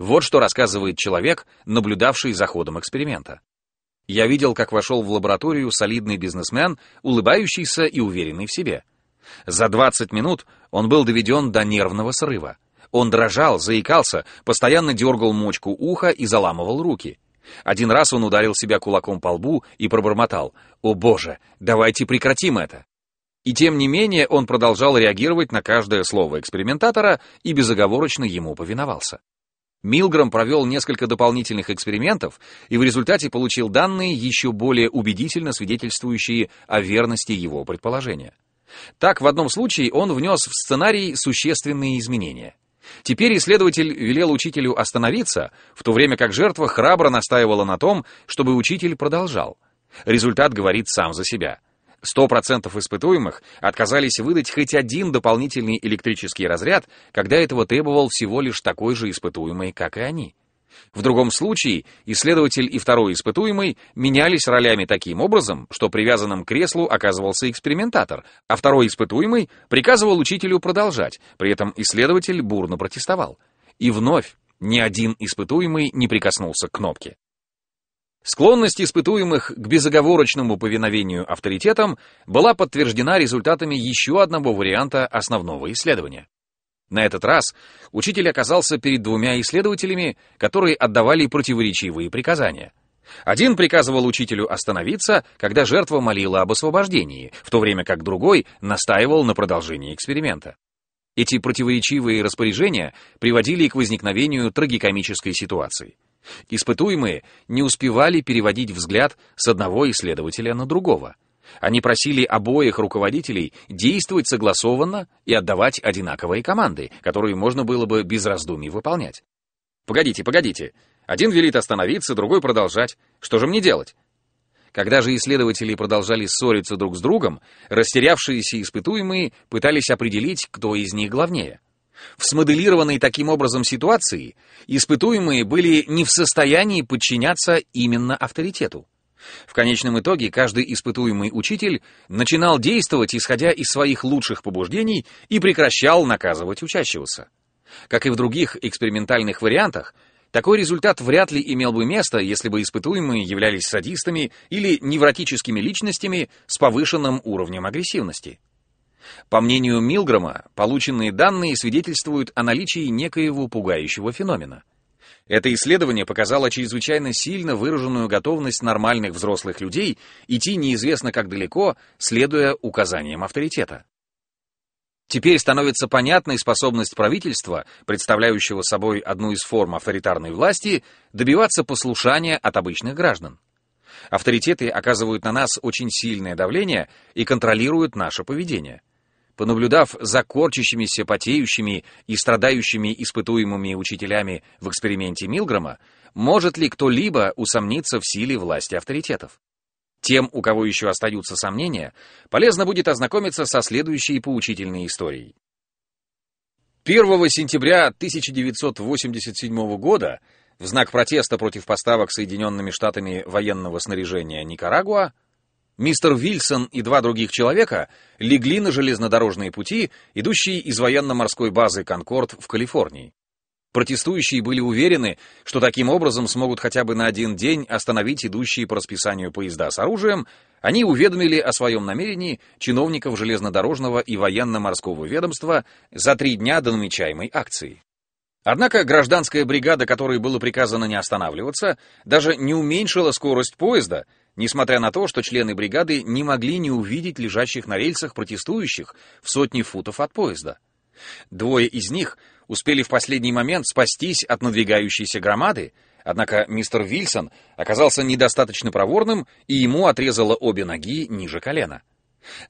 Вот что рассказывает человек, наблюдавший за ходом эксперимента. Я видел, как вошел в лабораторию солидный бизнесмен, улыбающийся и уверенный в себе. За 20 минут он был доведен до нервного срыва. Он дрожал, заикался, постоянно дергал мочку уха и заламывал руки. Один раз он ударил себя кулаком по лбу и пробормотал «О боже, давайте прекратим это!» И тем не менее он продолжал реагировать на каждое слово экспериментатора и безоговорочно ему повиновался. Милграм провел несколько дополнительных экспериментов и в результате получил данные, еще более убедительно свидетельствующие о верности его предположения. Так, в одном случае он внес в сценарий существенные изменения. Теперь исследователь велел учителю остановиться, в то время как жертва храбро настаивала на том, чтобы учитель продолжал. Результат говорит сам за себя. 100% испытуемых отказались выдать хоть один дополнительный электрический разряд, когда этого требовал всего лишь такой же испытуемый, как и они. В другом случае исследователь и второй испытуемый менялись ролями таким образом, что привязанным к креслу оказывался экспериментатор, а второй испытуемый приказывал учителю продолжать, при этом исследователь бурно протестовал. И вновь ни один испытуемый не прикоснулся к кнопке. Склонность испытуемых к безоговорочному повиновению авторитетам была подтверждена результатами еще одного варианта основного исследования. На этот раз учитель оказался перед двумя исследователями, которые отдавали противоречивые приказания. Один приказывал учителю остановиться, когда жертва молила об освобождении, в то время как другой настаивал на продолжении эксперимента. Эти противоречивые распоряжения приводили к возникновению трагикомической ситуации. Испытуемые не успевали переводить взгляд с одного исследователя на другого. Они просили обоих руководителей действовать согласованно и отдавать одинаковые команды, которые можно было бы без раздумий выполнять. «Погодите, погодите. Один велит остановиться, другой продолжать. Что же мне делать?» Когда же исследователи продолжали ссориться друг с другом, растерявшиеся испытуемые пытались определить, кто из них главнее — в смоделированной таким образом ситуации испытуемые были не в состоянии подчиняться именно авторитету. В конечном итоге каждый испытуемый учитель начинал действовать, исходя из своих лучших побуждений, и прекращал наказывать учащегося. Как и в других экспериментальных вариантах, такой результат вряд ли имел бы место, если бы испытуемые являлись садистами или невротическими личностями с повышенным уровнем агрессивности. По мнению Милгрома, полученные данные свидетельствуют о наличии некоего пугающего феномена. Это исследование показало чрезвычайно сильно выраженную готовность нормальных взрослых людей идти неизвестно как далеко, следуя указаниям авторитета. Теперь становится понятной способность правительства, представляющего собой одну из форм авторитарной власти, добиваться послушания от обычных граждан. Авторитеты оказывают на нас очень сильное давление и контролируют наше поведение. Понаблюдав за корчащимися, потеющими и страдающими испытуемыми учителями в эксперименте Милгрома, может ли кто-либо усомниться в силе власти авторитетов? Тем, у кого еще остаются сомнения, полезно будет ознакомиться со следующей поучительной историей. 1 сентября 1987 года в знак протеста против поставок Соединенными Штатами военного снаряжения Никарагуа Мистер Вильсон и два других человека легли на железнодорожные пути, идущие из военно-морской базы «Конкорд» в Калифорнии. Протестующие были уверены, что таким образом смогут хотя бы на один день остановить идущие по расписанию поезда с оружием, они уведомили о своем намерении чиновников железнодорожного и военно-морского ведомства за три дня до намечаемой акции. Однако гражданская бригада, которой было приказано не останавливаться, даже не уменьшила скорость поезда — несмотря на то, что члены бригады не могли не увидеть лежащих на рельсах протестующих в сотни футов от поезда. Двое из них успели в последний момент спастись от надвигающейся громады, однако мистер Вильсон оказался недостаточно проворным, и ему отрезало обе ноги ниже колена.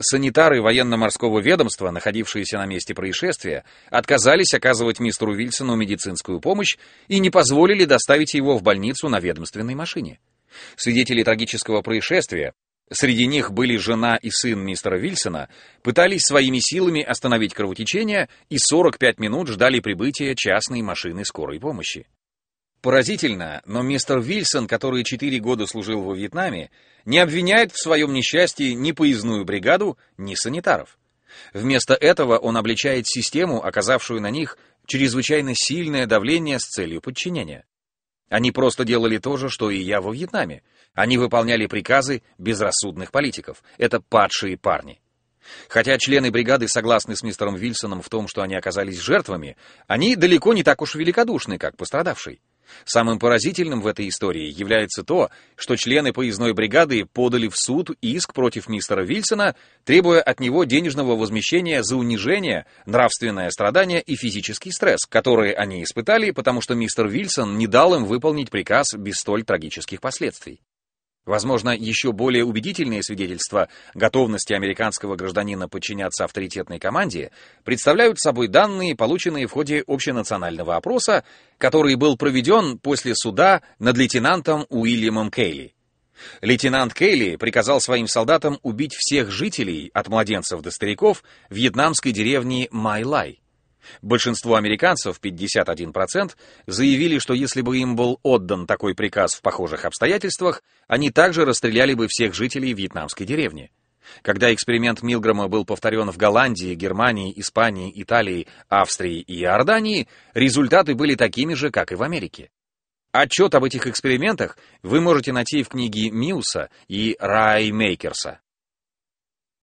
Санитары военно-морского ведомства, находившиеся на месте происшествия, отказались оказывать мистеру Вильсону медицинскую помощь и не позволили доставить его в больницу на ведомственной машине. Свидетели трагического происшествия, среди них были жена и сын мистера Вильсона, пытались своими силами остановить кровотечение и 45 минут ждали прибытия частной машины скорой помощи. Поразительно, но мистер Вильсон, который 4 года служил во Вьетнаме, не обвиняет в своем несчастье ни поездную бригаду, ни санитаров. Вместо этого он обличает систему, оказавшую на них чрезвычайно сильное давление с целью подчинения. Они просто делали то же, что и я во Вьетнаме. Они выполняли приказы безрассудных политиков. Это падшие парни. Хотя члены бригады согласны с мистером Вильсоном в том, что они оказались жертвами, они далеко не так уж великодушны, как пострадавший. Самым поразительным в этой истории является то, что члены поездной бригады подали в суд иск против мистера Вильсона, требуя от него денежного возмещения за унижение, нравственное страдание и физический стресс, которые они испытали, потому что мистер Вильсон не дал им выполнить приказ без столь трагических последствий. Возможно, еще более убедительные свидетельства готовности американского гражданина подчиняться авторитетной команде представляют собой данные, полученные в ходе общенационального опроса, который был проведен после суда над лейтенантом Уильямом Кейли. Лейтенант Кейли приказал своим солдатам убить всех жителей, от младенцев до стариков, вьетнамской деревни Майлай. Большинство американцев, 51%, заявили, что если бы им был отдан такой приказ в похожих обстоятельствах, они также расстреляли бы всех жителей вьетнамской деревни. Когда эксперимент Милгрома был повторен в Голландии, Германии, Испании, Италии, Австрии и Иордании, результаты были такими же, как и в Америке. Отчет об этих экспериментах вы можете найти в книге Мьюса и Рай Мейкерса.